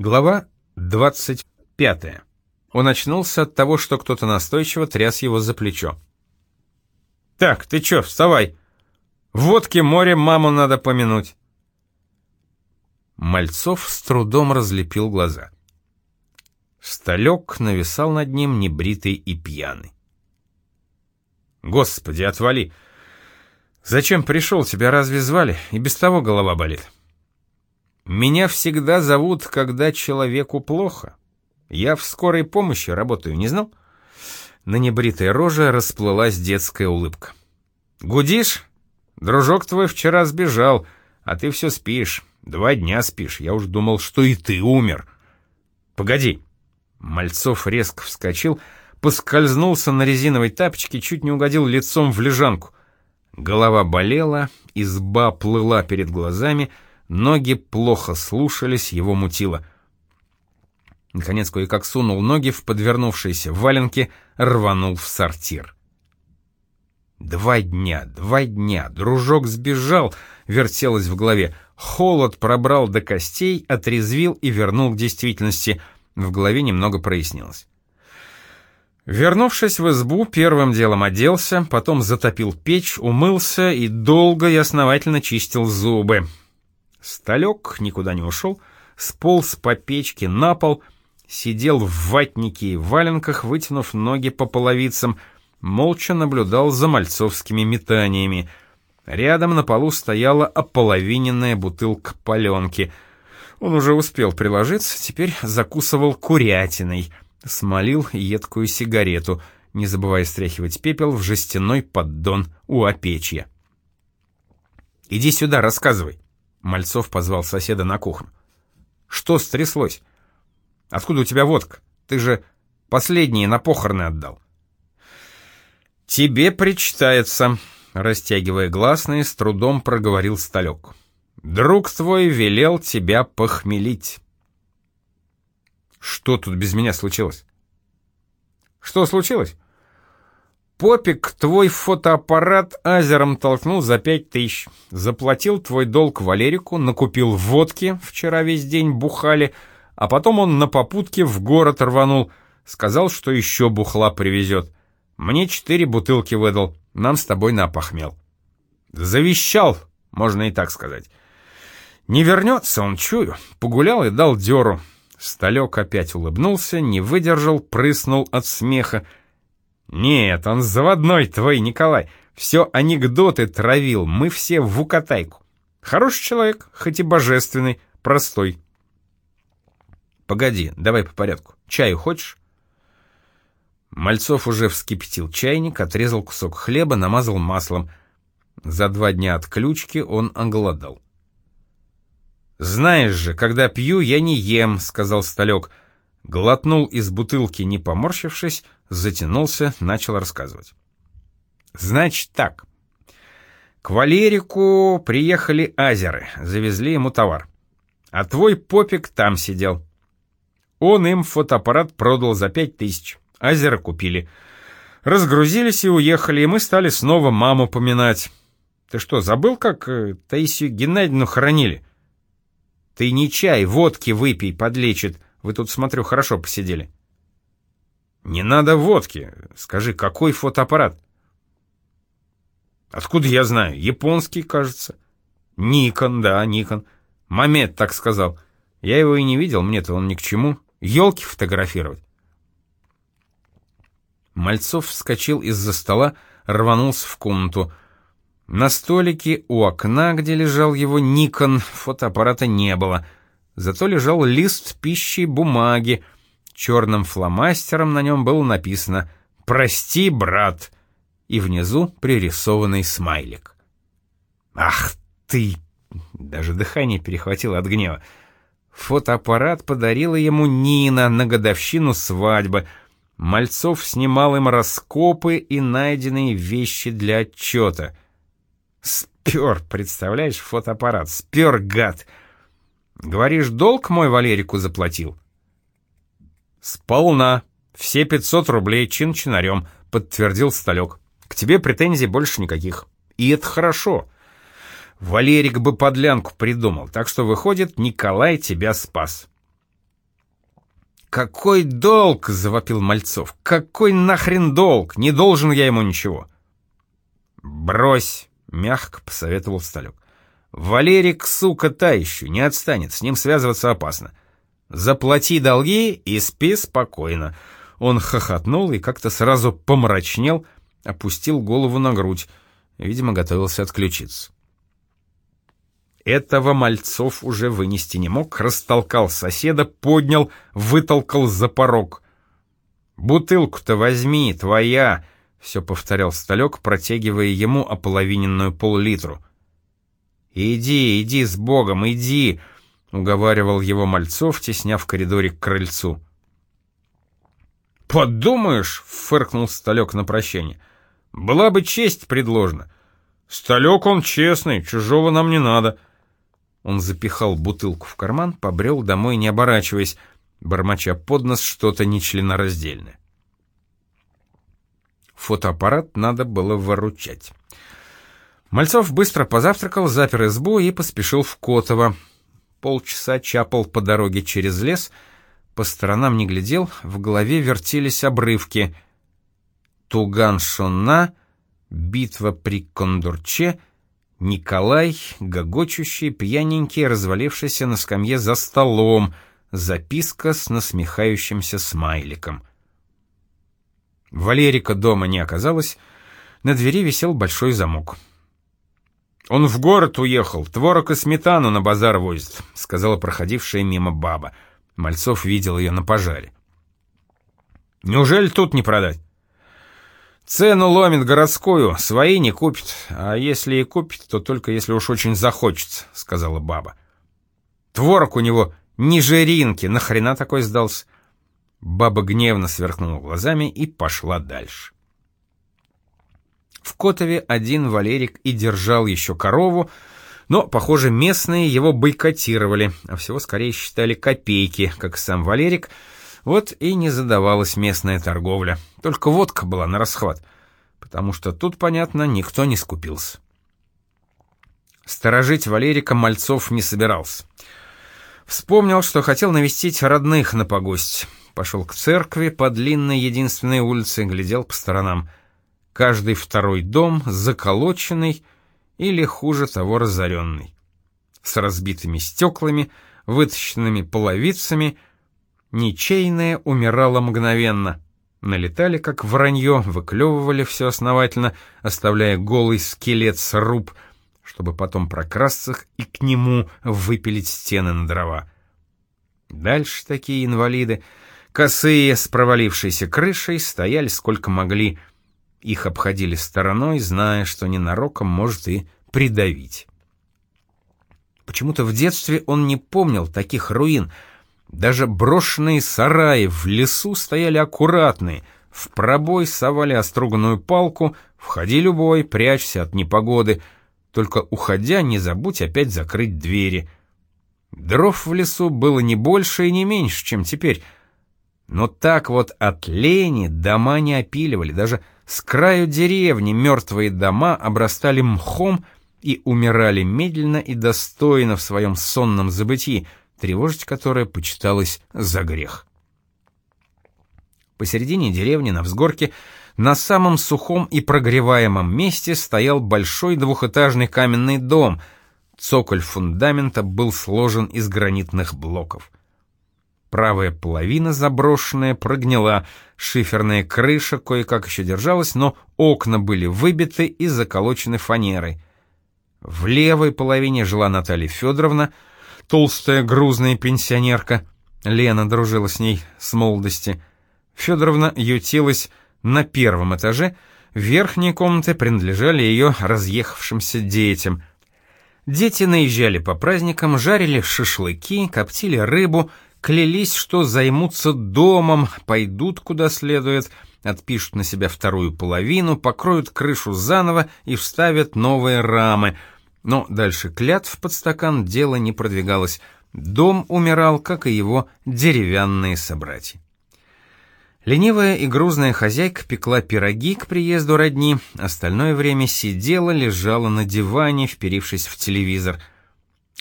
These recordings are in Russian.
Глава 25. Он очнулся от того, что кто-то настойчиво тряс его за плечо. «Так, ты чё, вставай! Водки море маму надо помянуть!» Мальцов с трудом разлепил глаза. Сталек нависал над ним небритый и пьяный. «Господи, отвали! Зачем пришел, тебя разве звали? И без того голова болит». Меня всегда зовут, когда человеку плохо. Я в скорой помощи работаю, не знал? На небритой роже расплылась детская улыбка. Гудишь? Дружок твой вчера сбежал, а ты все спишь. Два дня спишь. Я уж думал, что и ты умер. Погоди. Мальцов резко вскочил, поскользнулся на резиновой тапочке, чуть не угодил лицом в лежанку. Голова болела, изба плыла перед глазами — Ноги плохо слушались, его мутило. Наконец кое-как сунул ноги в подвернувшиеся валенки, рванул в сортир. Два дня, два дня, дружок сбежал, вертелось в голове. Холод пробрал до костей, отрезвил и вернул к действительности. В голове немного прояснилось. Вернувшись в избу, первым делом оделся, потом затопил печь, умылся и долго и основательно чистил зубы. Сталек никуда не ушел, сполз по печке на пол, сидел в ватнике и валенках, вытянув ноги по половицам, молча наблюдал за мальцовскими метаниями. Рядом на полу стояла ополовиненная бутылка паленки. Он уже успел приложиться, теперь закусывал курятиной, смолил едкую сигарету, не забывая стряхивать пепел в жестяной поддон у опечья. «Иди сюда, рассказывай», Мальцов позвал соседа на кухню. «Что стряслось? Откуда у тебя водка? Ты же последние на похороны отдал». «Тебе причитается», — растягивая гласные, с трудом проговорил Сталек. «Друг твой велел тебя похмелить». «Что тут без меня случилось?» «Что случилось?» Попик твой фотоаппарат азером толкнул за пять тысяч. Заплатил твой долг Валерику, накупил водки, вчера весь день бухали, а потом он на попутке в город рванул. Сказал, что еще бухла привезет. Мне четыре бутылки выдал, нам с тобой напохмел. Завещал, можно и так сказать. Не вернется он, чую. Погулял и дал дёру. Сталек опять улыбнулся, не выдержал, прыснул от смеха. «Нет, он заводной твой, Николай. Все анекдоты травил, мы все в укатайку. Хороший человек, хоть и божественный, простой». «Погоди, давай по порядку. Чаю хочешь?» Мальцов уже вскипятил чайник, отрезал кусок хлеба, намазал маслом. За два дня от ключки он оголодал. «Знаешь же, когда пью, я не ем», — сказал Сталек. Глотнул из бутылки, не поморщившись, затянулся, начал рассказывать. «Значит так. К Валерику приехали азеры, завезли ему товар. А твой попик там сидел. Он им фотоаппарат продал за пять тысяч. Азеры купили. Разгрузились и уехали, и мы стали снова маму поминать. Ты что, забыл, как э, Таисию Геннадьевну хоронили? Ты не чай, водки выпей, подлечит. Вы тут, смотрю, хорошо посидели. Не надо водки. Скажи, какой фотоаппарат? Откуда я знаю? Японский, кажется. Никон, да, Никон. Мамед так сказал. Я его и не видел, мне-то он ни к чему. Елки фотографировать. Мальцов вскочил из-за стола, рванулся в комнату. На столике у окна, где лежал его Никон, фотоаппарата не было. Зато лежал лист пищи бумаги, Черным фломастером на нем было написано «Прости, брат!» и внизу пририсованный смайлик. «Ах ты!» Даже дыхание перехватило от гнева. Фотоаппарат подарила ему Нина на годовщину свадьбы. Мальцов снимал им раскопы и найденные вещи для отчета. Спер, представляешь, фотоаппарат, спер, гад! Говоришь, долг мой Валерику заплатил? «Сполна. Все 500 рублей чин-чинарем», — подтвердил Сталек. «К тебе претензий больше никаких. И это хорошо. Валерик бы подлянку придумал, так что, выходит, Николай тебя спас». «Какой долг?» — завопил Мальцов. «Какой нахрен долг? Не должен я ему ничего!» «Брось!» — мягко посоветовал Сталек. «Валерик, сука, та еще, не отстанет, с ним связываться опасно. Заплати долги и спи спокойно». Он хохотнул и как-то сразу помрачнел, опустил голову на грудь. Видимо, готовился отключиться. Этого Мальцов уже вынести не мог, растолкал соседа, поднял, вытолкал за порог. «Бутылку-то возьми, твоя!» — все повторял Сталек, протягивая ему ополовиненную пол-литру. «Иди, иди с Богом, иди!» — уговаривал его Мальцов, тесня в коридоре к крыльцу. «Подумаешь!» — фыркнул Сталек на прощание. «Была бы честь предложена. Сталек он честный, чужого нам не надо». Он запихал бутылку в карман, побрел домой, не оборачиваясь, бормоча под нос что-то нечленораздельное. Фотоаппарат надо было выручать. Мальцов быстро позавтракал, запер избу и поспешил в Котово. Полчаса чапал по дороге через лес, по сторонам не глядел, в голове вертелись обрывки. Туган-Шонна, битва при Кондурче — Николай, гогочущий, пьяненький, развалившийся на скамье за столом, записка с насмехающимся смайликом. Валерика дома не оказалось, на двери висел большой замок. «Он в город уехал, творог и сметану на базар возит», — сказала проходившая мимо баба. Мальцов видел ее на пожаре. «Неужели тут не продать?» Цену ломит городскую, свои не купит, а если и купит, то только если уж очень захочется, сказала баба. Творог у него не жиринки, нахрена такой сдался? Баба гневно сверкнула глазами и пошла дальше. В Котове один Валерик и держал еще корову, но, похоже, местные его бойкотировали, а всего скорее считали копейки, как сам Валерик — вот и не задавалась местная торговля. Только водка была на расхват, потому что тут, понятно, никто не скупился. Сторожить Валерика Мальцов не собирался. Вспомнил, что хотел навестить родных на погость. Пошел к церкви по длинной единственной улице, глядел по сторонам. Каждый второй дом заколоченный или, хуже того, разоренный. С разбитыми стеклами, вытащенными половицами — Ничейное умирало мгновенно. Налетали, как вранье, выклевывали все основательно, оставляя голый скелет сруб, чтобы потом прокрасться и к нему выпилить стены на дрова. Дальше такие инвалиды, косые, с провалившейся крышей, стояли сколько могли. Их обходили стороной, зная, что ненароком может и придавить. Почему-то в детстве он не помнил таких руин — даже брошенные сараи в лесу стояли аккуратные, в пробой совали оструганную палку, входи любой, прячься от непогоды, только уходя не забудь опять закрыть двери. Дров в лесу было не больше и не меньше, чем теперь, но так вот от лени дома не опиливали, даже с краю деревни мертвые дома обрастали мхом и умирали медленно и достойно в своем сонном забытии — тревожить которое почиталось за грех. Посередине деревни на взгорке на самом сухом и прогреваемом месте стоял большой двухэтажный каменный дом. Цоколь фундамента был сложен из гранитных блоков. Правая половина заброшенная прогнила, шиферная крыша кое-как еще держалась, но окна были выбиты и заколочены фанерой. В левой половине жила Наталья Федоровна, толстая грузная пенсионерка. Лена дружила с ней с молодости. Федоровна ютилась на первом этаже, верхние комнаты принадлежали ее разъехавшимся детям. Дети наезжали по праздникам, жарили шашлыки, коптили рыбу, клялись, что займутся домом, пойдут куда следует, отпишут на себя вторую половину, покроют крышу заново и вставят новые рамы — но дальше клятв под стакан дело не продвигалось. Дом умирал, как и его деревянные собратья. Ленивая и грузная хозяйка пекла пироги к приезду родни, остальное время сидела, лежала на диване, вперившись в телевизор.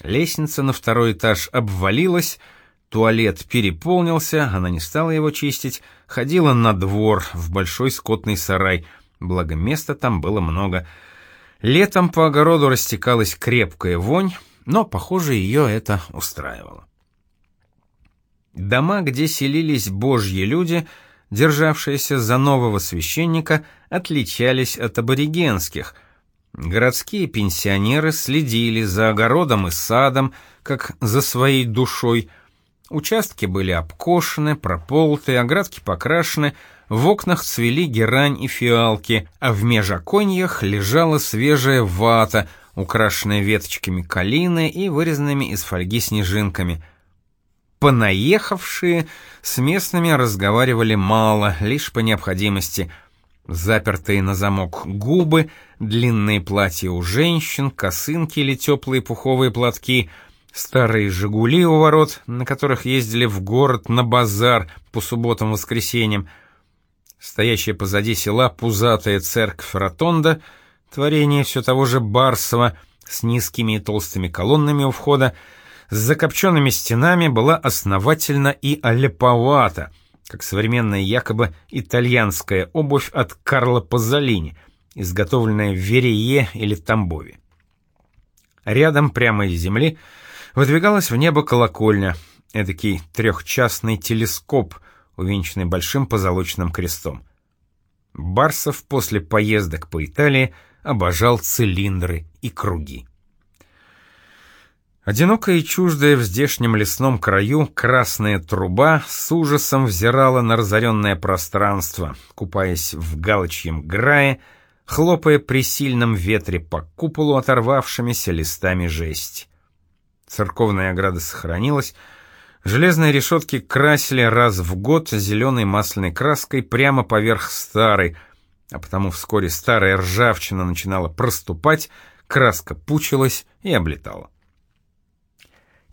Лестница на второй этаж обвалилась, Туалет переполнился, она не стала его чистить, ходила на двор в большой скотный сарай, благо места там было много. Летом по огороду растекалась крепкая вонь, но, похоже, ее это устраивало. Дома, где селились божьи люди, державшиеся за нового священника, отличались от аборигенских. Городские пенсионеры следили за огородом и садом, как за своей душой – Участки были обкошены, прополты, оградки покрашены, в окнах цвели герань и фиалки, а в межоконьях лежала свежая вата, украшенная веточками калины и вырезанными из фольги снежинками. Понаехавшие с местными разговаривали мало, лишь по необходимости. Запертые на замок губы, длинные платья у женщин, косынки или теплые пуховые платки — Старые «Жигули» у ворот, на которых ездили в город на базар по субботам-воскресеньям, стоящая позади села пузатая церковь Ротонда, творение все того же Барсова с низкими и толстыми колоннами у входа, с закопченными стенами была основательна и олеповата, как современная якобы итальянская обувь от Карло Пазолини, изготовленная в Верее или Тамбове. Рядом, прямо из земли, выдвигалась в небо колокольня, эдакий трехчастный телескоп, увенчанный большим позолоченным крестом. Барсов после поездок по Италии обожал цилиндры и круги. Одинокая и чуждая в здешнем лесном краю красная труба с ужасом взирала на разоренное пространство, купаясь в галочьем грае, хлопая при сильном ветре по куполу оторвавшимися листами жести. Церковная ограда сохранилась. Железные решетки красили раз в год зеленой масляной краской прямо поверх старой, а потому вскоре старая ржавчина начинала проступать, краска пучилась и облетала.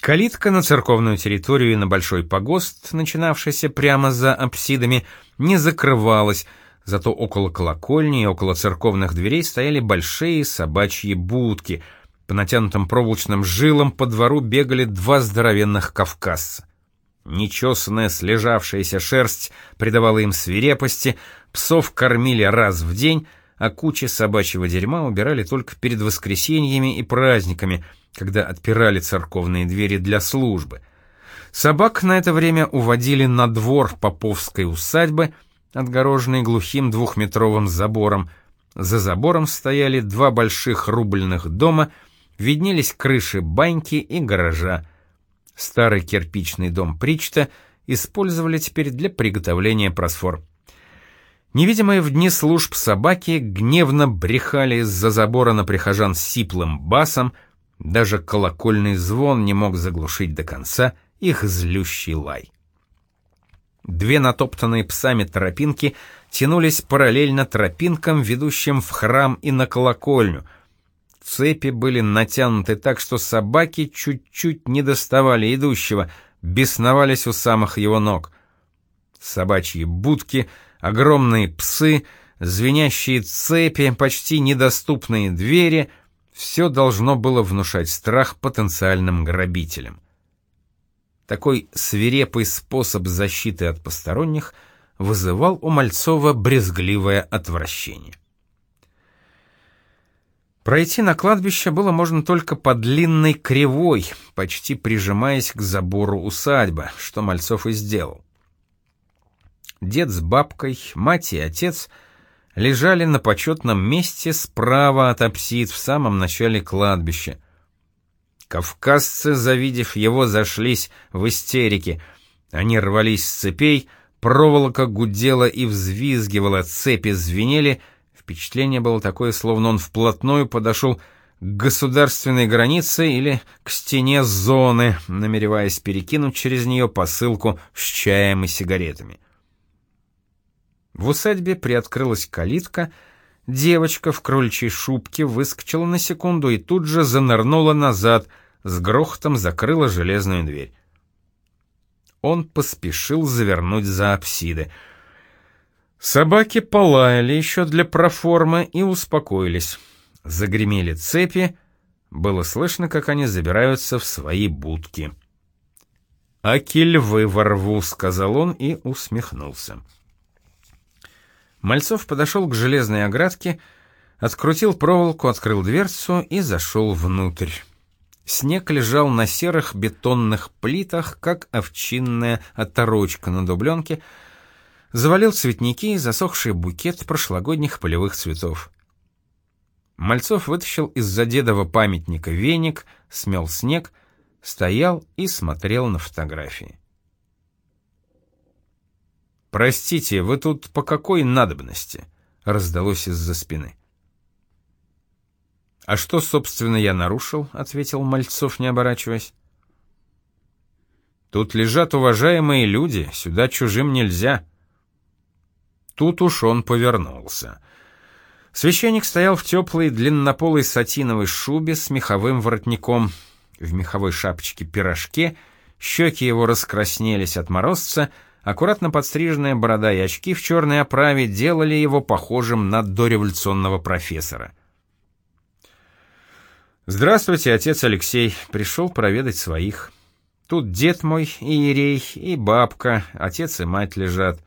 Калитка на церковную территорию и на большой погост, начинавшийся прямо за апсидами, не закрывалась, зато около колокольни и около церковных дверей стояли большие собачьи будки — по натянутым проволочным жилам по двору бегали два здоровенных кавказца. Нечесанная слежавшаяся шерсть придавала им свирепости, псов кормили раз в день, а кучи собачьего дерьма убирали только перед воскресеньями и праздниками, когда отпирали церковные двери для службы. Собак на это время уводили на двор поповской усадьбы, отгороженной глухим двухметровым забором. За забором стояли два больших рубльных дома — виднелись крыши баньки и гаража. Старый кирпичный дом Причта использовали теперь для приготовления просфор. Невидимые в дни служб собаки гневно брехали из-за забора на прихожан сиплым басом, даже колокольный звон не мог заглушить до конца их злющий лай. Две натоптанные псами тропинки тянулись параллельно тропинкам, ведущим в храм и на колокольню — Цепи были натянуты так, что собаки чуть-чуть не доставали идущего, бесновались у самых его ног. Собачьи будки, огромные псы, звенящие цепи, почти недоступные двери — все должно было внушать страх потенциальным грабителям. Такой свирепый способ защиты от посторонних вызывал у Мальцова брезгливое отвращение. Пройти на кладбище было можно только по длинной кривой, почти прижимаясь к забору усадьбы, что Мальцов и сделал. Дед с бабкой, мать и отец лежали на почетном месте справа от апсид в самом начале кладбища. Кавказцы, завидев его, зашлись в истерике. Они рвались с цепей, проволока гудела и взвизгивала, цепи звенели — Впечатление было такое, словно он вплотную подошел к государственной границе или к стене зоны, намереваясь перекинуть через нее посылку с чаем и сигаретами. В усадьбе приоткрылась калитка, девочка в крольчьей шубке выскочила на секунду и тут же занырнула назад, с грохотом закрыла железную дверь. Он поспешил завернуть за апсиды — Собаки полаяли еще для проформы и успокоились. Загремели цепи, было слышно, как они забираются в свои будки. «Аки львы ворву», — сказал он и усмехнулся. Мальцов подошел к железной оградке, открутил проволоку, открыл дверцу и зашел внутрь. Снег лежал на серых бетонных плитах, как овчинная оторочка на дубленке, завалил цветники и засохший букет прошлогодних полевых цветов. Мальцов вытащил из-за дедова памятника веник, смел снег, стоял и смотрел на фотографии. «Простите, вы тут по какой надобности?» — раздалось из-за спины. «А что, собственно, я нарушил?» — ответил Мальцов, не оборачиваясь. «Тут лежат уважаемые люди, сюда чужим нельзя». Тут уж он повернулся. Священник стоял в теплой длиннополой сатиновой шубе с меховым воротником, в меховой шапочке-пирожке, щеки его раскраснелись от морозца — Аккуратно подстриженная борода и очки в черной оправе делали его похожим на дореволюционного профессора. «Здравствуйте, отец Алексей. Пришел проведать своих. Тут дед мой, и Ерей, и бабка, отец и мать лежат.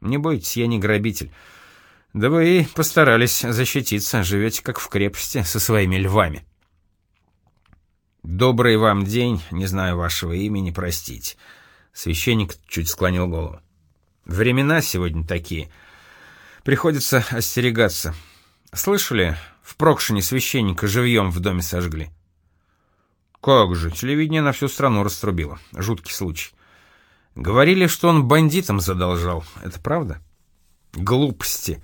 Не бойтесь, я не грабитель. Да вы и постарались защититься, живете как в крепости со своими львами». «Добрый вам день, не знаю вашего имени, простите». Священник чуть склонил голову. Времена сегодня такие. Приходится остерегаться. Слышали, в Прокшине священника живьем в доме сожгли? Как же, телевидение на всю страну раструбило. Жуткий случай. Говорили, что он бандитам задолжал. Это правда? Глупости.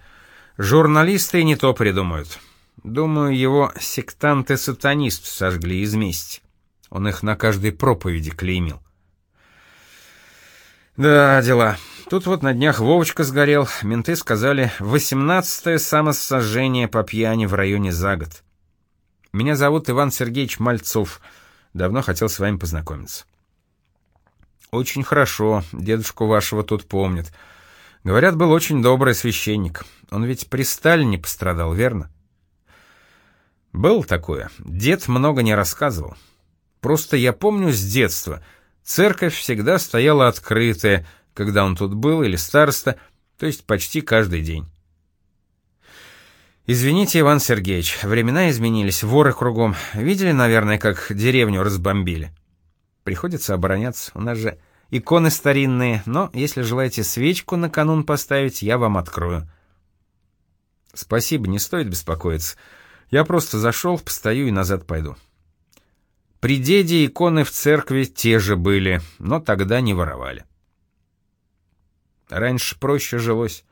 Журналисты и не то придумают. Думаю, его сектанты-сатанисты сожгли из мести. Он их на каждой проповеди клеймил. Да, дела. Тут вот на днях Вовочка сгорел. Менты сказали, восемнадцатое самосожжение по пьяни в районе за год. Меня зовут Иван Сергеевич Мальцов. Давно хотел с вами познакомиться. Очень хорошо, дедушку вашего тут помнят. Говорят, был очень добрый священник. Он ведь при Сталине пострадал, верно? Был такое. Дед много не рассказывал. Просто я помню с детства — Церковь всегда стояла открытая, когда он тут был, или староста, то есть почти каждый день. «Извините, Иван Сергеевич, времена изменились, воры кругом. Видели, наверное, как деревню разбомбили? Приходится обороняться, у нас же иконы старинные, но если желаете свечку на канун поставить, я вам открою». «Спасибо, не стоит беспокоиться. Я просто зашел, постою и назад пойду». При деде иконы в церкви те же были, но тогда не воровали. Раньше проще жилось.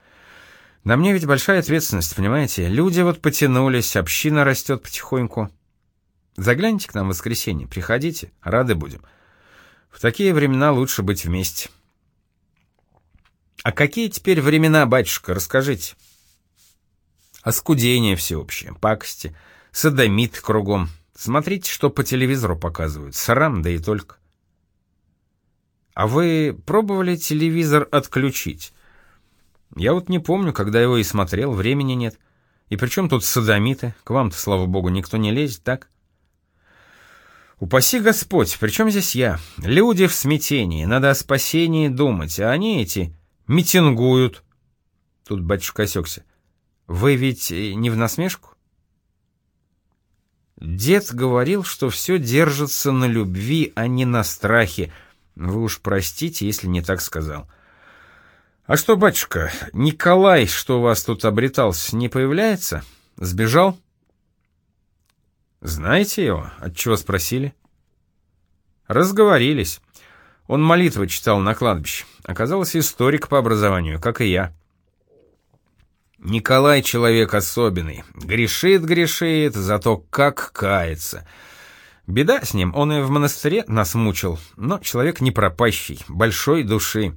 На мне ведь большая ответственность, понимаете? Люди вот потянулись, община растет потихоньку. Загляните к нам в воскресенье, приходите, рады будем. В такие времена лучше быть вместе. А какие теперь времена, батюшка, расскажите? Оскудение всеобщее, пакости, садомит кругом, Смотрите, что по телевизору показывают. Срам, да и только. А вы пробовали телевизор отключить? Я вот не помню, когда его и смотрел, времени нет. И при чем тут садомиты? К вам-то, слава богу, никто не лезет, так? Упаси Господь, при чем здесь я? Люди в смятении, надо о спасении думать, а они эти митингуют. Тут батюшка осекся. Вы ведь не в насмешку? Дед говорил, что все держится на любви, а не на страхе. Вы уж простите, если не так сказал. А что, батюшка, Николай, что у вас тут обретался, не появляется? Сбежал? Знаете его? Отчего спросили? Разговорились. Он молитвы читал на кладбище. Оказался историк по образованию, как и я. Николай человек особенный. Грешит, грешит, зато как кается. Беда с ним, он и в монастыре нас мучил, но человек не пропащий, большой души.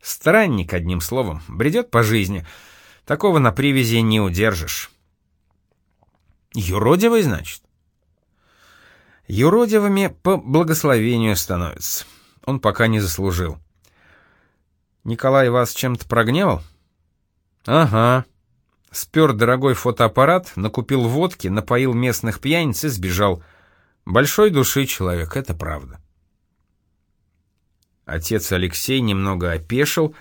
Странник, одним словом, бредет по жизни. Такого на привязи не удержишь. Юродивый, значит? Юродивыми по благословению становятся. Он пока не заслужил. Николай вас чем-то прогневал? Ага. Спер дорогой фотоаппарат, накупил водки, напоил местных пьяниц и сбежал. Большой души человек, это правда. Отец Алексей немного опешил,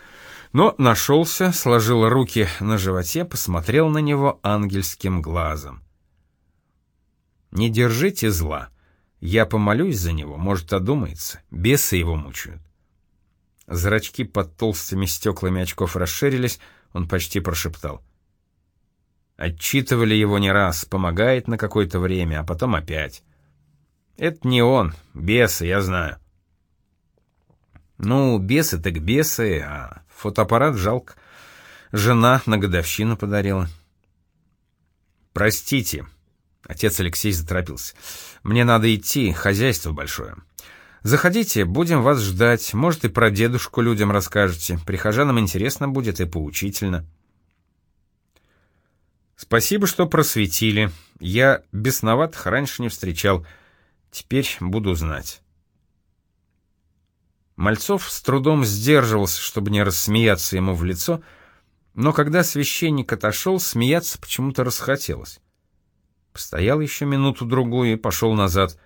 но нашелся, сложил руки на животе, посмотрел на него ангельским глазом. «Не держите зла. Я помолюсь за него, может, одумается. Бесы его мучают». Зрачки под толстыми стеклами очков расширились, он почти прошептал. Отчитывали его не раз, помогает на какое-то время, а потом опять. Это не он, бесы, я знаю. Ну, бесы так бесы, а фотоаппарат жалко. Жена на годовщину подарила. Простите, отец Алексей заторопился. Мне надо идти, хозяйство большое. Заходите, будем вас ждать. Может, и про дедушку людям расскажете. Прихожанам интересно будет и поучительно. Спасибо, что просветили. Я бесноватых раньше не встречал. Теперь буду знать. Мальцов с трудом сдерживался, чтобы не рассмеяться ему в лицо, но когда священник отошел, смеяться почему-то расхотелось. Постоял еще минуту-другую и пошел назад.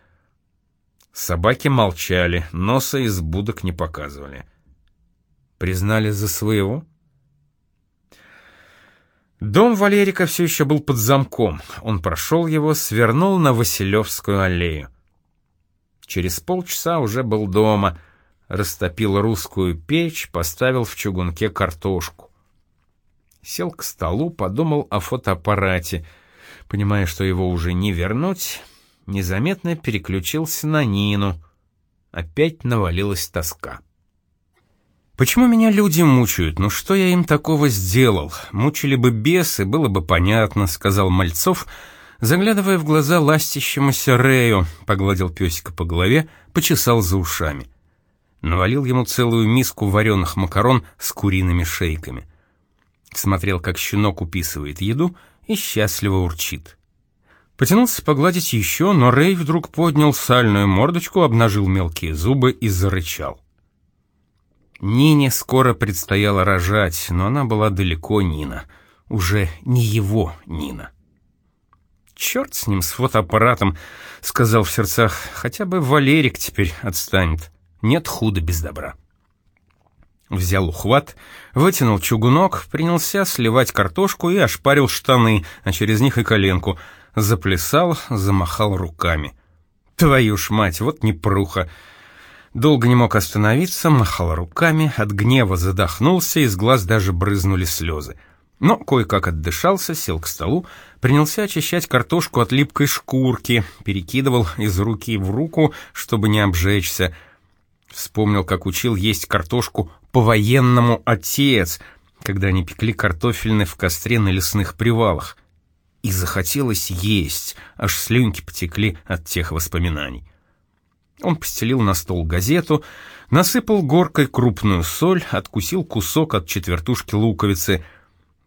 Собаки молчали, носа из будок не показывали. Признали за своего? Дом Валерика все еще был под замком. Он прошел его, свернул на Василевскую аллею. Через полчаса уже был дома — растопил русскую печь, поставил в чугунке картошку. Сел к столу, подумал о фотоаппарате. Понимая, что его уже не вернуть, незаметно переключился на Нину. Опять навалилась тоска. Почему меня люди мучают? Ну что я им такого сделал? Мучили бы бесы, было бы понятно, сказал Мальцов, заглядывая в глаза ластящемуся Рею, погладил песика по голове, почесал за ушами навалил ему целую миску вареных макарон с куриными шейками. Смотрел, как щенок уписывает еду, и счастливо урчит. Потянулся погладить еще, но Рэй вдруг поднял сальную мордочку, обнажил мелкие зубы и зарычал. Нине скоро предстояло рожать, но она была далеко Нина. Уже не его Нина. «Черт с ним, с фотоаппаратом», — сказал в сердцах, — «хотя бы Валерик теперь отстанет». Нет худа без добра. Взял ухват, вытянул чугунок, принялся сливать картошку и ошпарил штаны, а через них и коленку. Заплясал, замахал руками. Твою ж мать, вот непруха. Долго не мог остановиться, махал руками, от гнева задохнулся, из глаз даже брызнули слезы. Но кое-как отдышался, сел к столу, принялся очищать картошку от липкой шкурки, перекидывал из руки в руку, чтобы не обжечься, Вспомнил, как учил есть картошку по-военному отец, когда они пекли картофельные в костре на лесных привалах. И захотелось есть, аж слюнки потекли от тех воспоминаний. Он постелил на стол газету, насыпал горкой крупную соль, откусил кусок от четвертушки луковицы.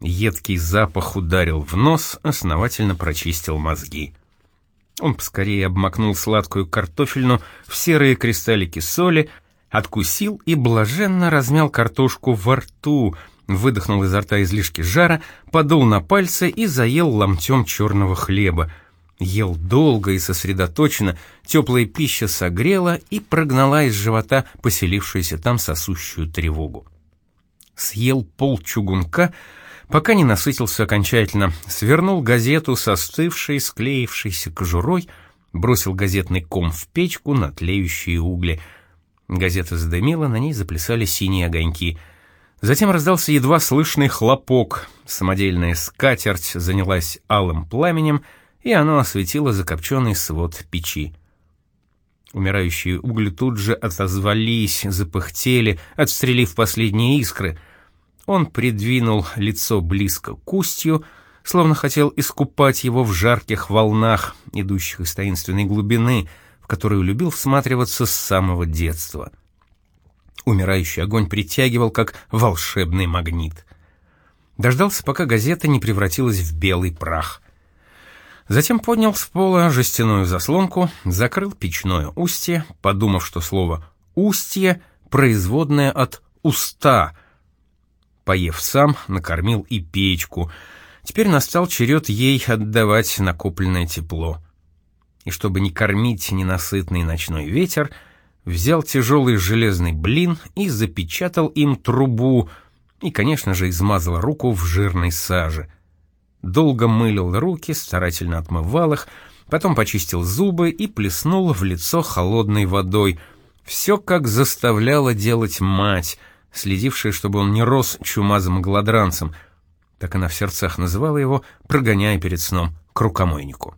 Едкий запах ударил в нос, основательно прочистил мозги. Он поскорее обмакнул сладкую картофельну в серые кристаллики соли, откусил и блаженно размял картошку во рту, выдохнул изо рта излишки жара, подул на пальцы и заел ломтем черного хлеба. Ел долго и сосредоточенно, теплая пища согрела и прогнала из живота поселившуюся там сосущую тревогу. Съел пол чугунка, пока не насытился окончательно, свернул газету со остывшей, склеившейся кожурой, бросил газетный ком в печку на тлеющие угли. Газета задымила, на ней заплясали синие огоньки. Затем раздался едва слышный хлопок. Самодельная скатерть занялась алым пламенем, и оно осветило закопченный свод печи. Умирающие угли тут же отозвались, запыхтели, отстрелив последние искры — он придвинул лицо близко к устью, словно хотел искупать его в жарких волнах, идущих из таинственной глубины, в которую любил всматриваться с самого детства. Умирающий огонь притягивал, как волшебный магнит. Дождался, пока газета не превратилась в белый прах. Затем поднял с пола жестяную заслонку, закрыл печное устье, подумав, что слово «устье» — производное от «уста», Поев сам, накормил и печку. Теперь настал черед ей отдавать накопленное тепло. И чтобы не кормить ненасытный ночной ветер, взял тяжелый железный блин и запечатал им трубу, и, конечно же, измазал руку в жирной саже. Долго мылил руки, старательно отмывал их, потом почистил зубы и плеснул в лицо холодной водой. Все как заставляла делать мать, следившая, чтобы он не рос чумазым голодранцем. Так она в сердцах называла его, прогоняя перед сном к рукомойнику.